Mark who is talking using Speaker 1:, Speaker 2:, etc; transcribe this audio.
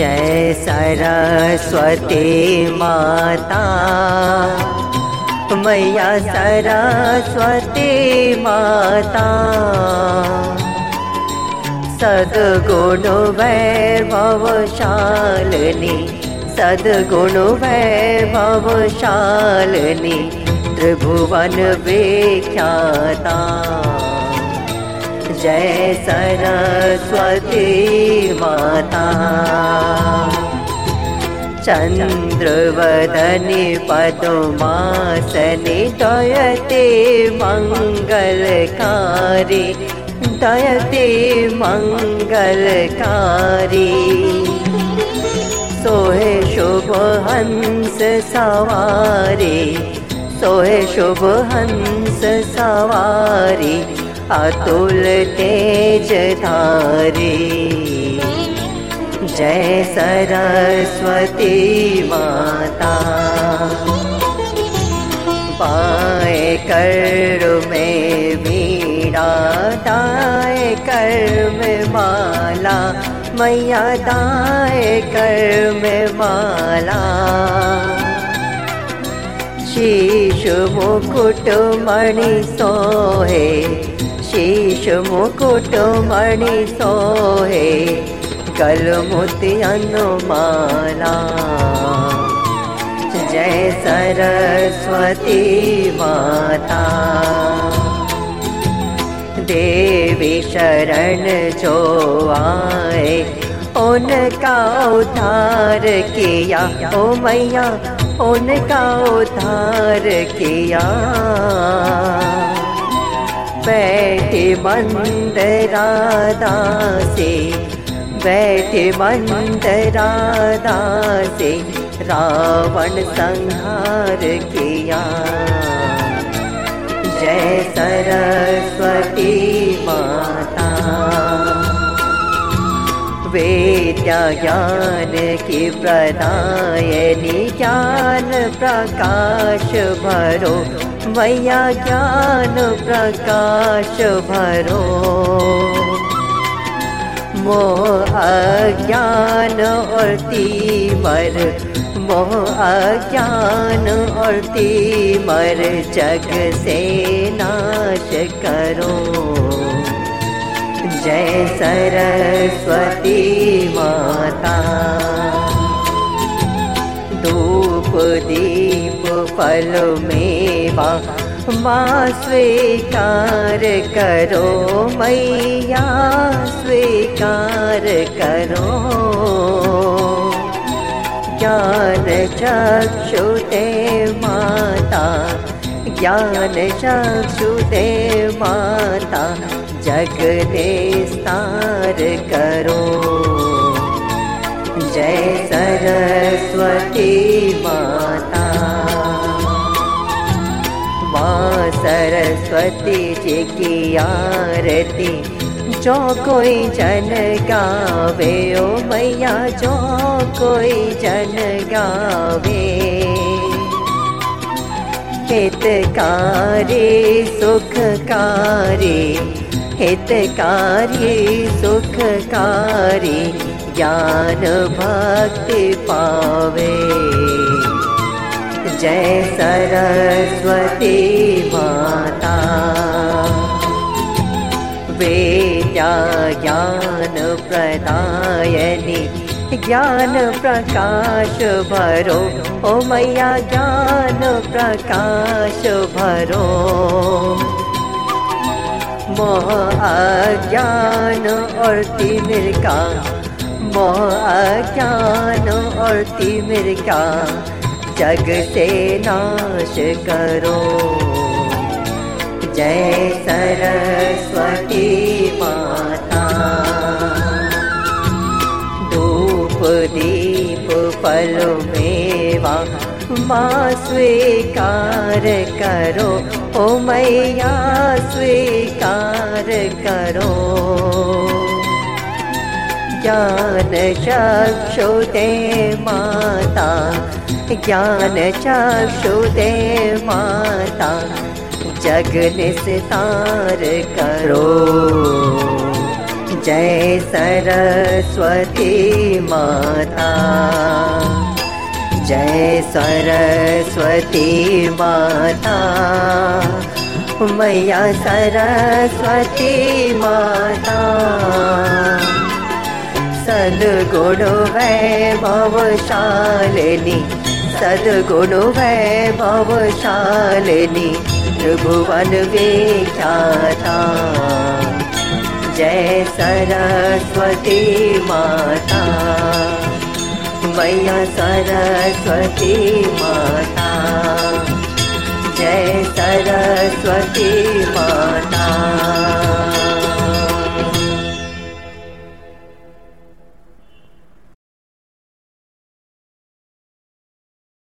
Speaker 1: जय सरस्वती माता। मैया सरस्वती माता। सद्गुण वैभवशालिनी सद्गुण वैभवशालिनी त्रिभुवन विख्याता जय सरस्वती माता। चन्द्रवदनि पदमासनि दयते मङ्गलकारी दयते मङ्गलकारी। सोहे शुभ हंस सवारी सोहे शुभ हंस सवारी अतुल तेज धारी। जय सरस्वती माता। पाए कर में मीरा दाए कर में माला। मैया दाए कर में माला शीश मुकुट मणि सोहे। शीश मुकुट मणि सोहे। कलमुति अनुमाला। जय सरस्वती माता। देवी शरण जो आए उनका उद्धार किया। ओ मैया, उनका उद्धार किया। बैठे मंदरादा से बैठे मंदरादा से रावण संहार किया। जय सरस्वती माता वेद्या ज्ञान की प्रदायनी ज्ञान प्रकाश भरो। मैया ज्ञान प्रकाश भरो। और तीमर मोह अज्ञान और तीमर जग से नाश करो जय सरस्वती माता। धूप दीप फल मेवा माँ स्वीकार करो मैया स्वीकार करो। ज्ञान चक्षुते माता ज्ञान चक्षुते माता जग निस्तार करो। जय सरस्वती माता। माँ सरस्वती जी की आरती, जो कोई जन गावे, ओ मैया, जो कोई जन गावे। हितकारी, सुखकारी हितकारी सुखकारी ज्ञान भक्ति पावे जय सरस्वती माता। वेद्या ज्ञान प्रदायनि ज्ञान प्रकाश भरो। ओ मैया ज्ञान प्रकाश भरो अज्ञान और तिमिर का। मोह अज्ञान और तिमिर का। जग से नाश करो। जय सरस्वती माता। धूप दीप फल माँ स्वीकार करो। ओ मैया, स्वीकार करो। ज्ञान चक्षुते माता, ज्ञान चक्षुते माता, जग निस्तार करो। जय सरस्वती माता। जय सरस्वती माता। मैया सरस्वती माता। सद्गुण वैभवशालिनी सद्गुण वैभवशालिनी त्रिभुवन विख्याता। जय सरस्वती माता मैया सरस्वती माता। जय सरस्वती माता।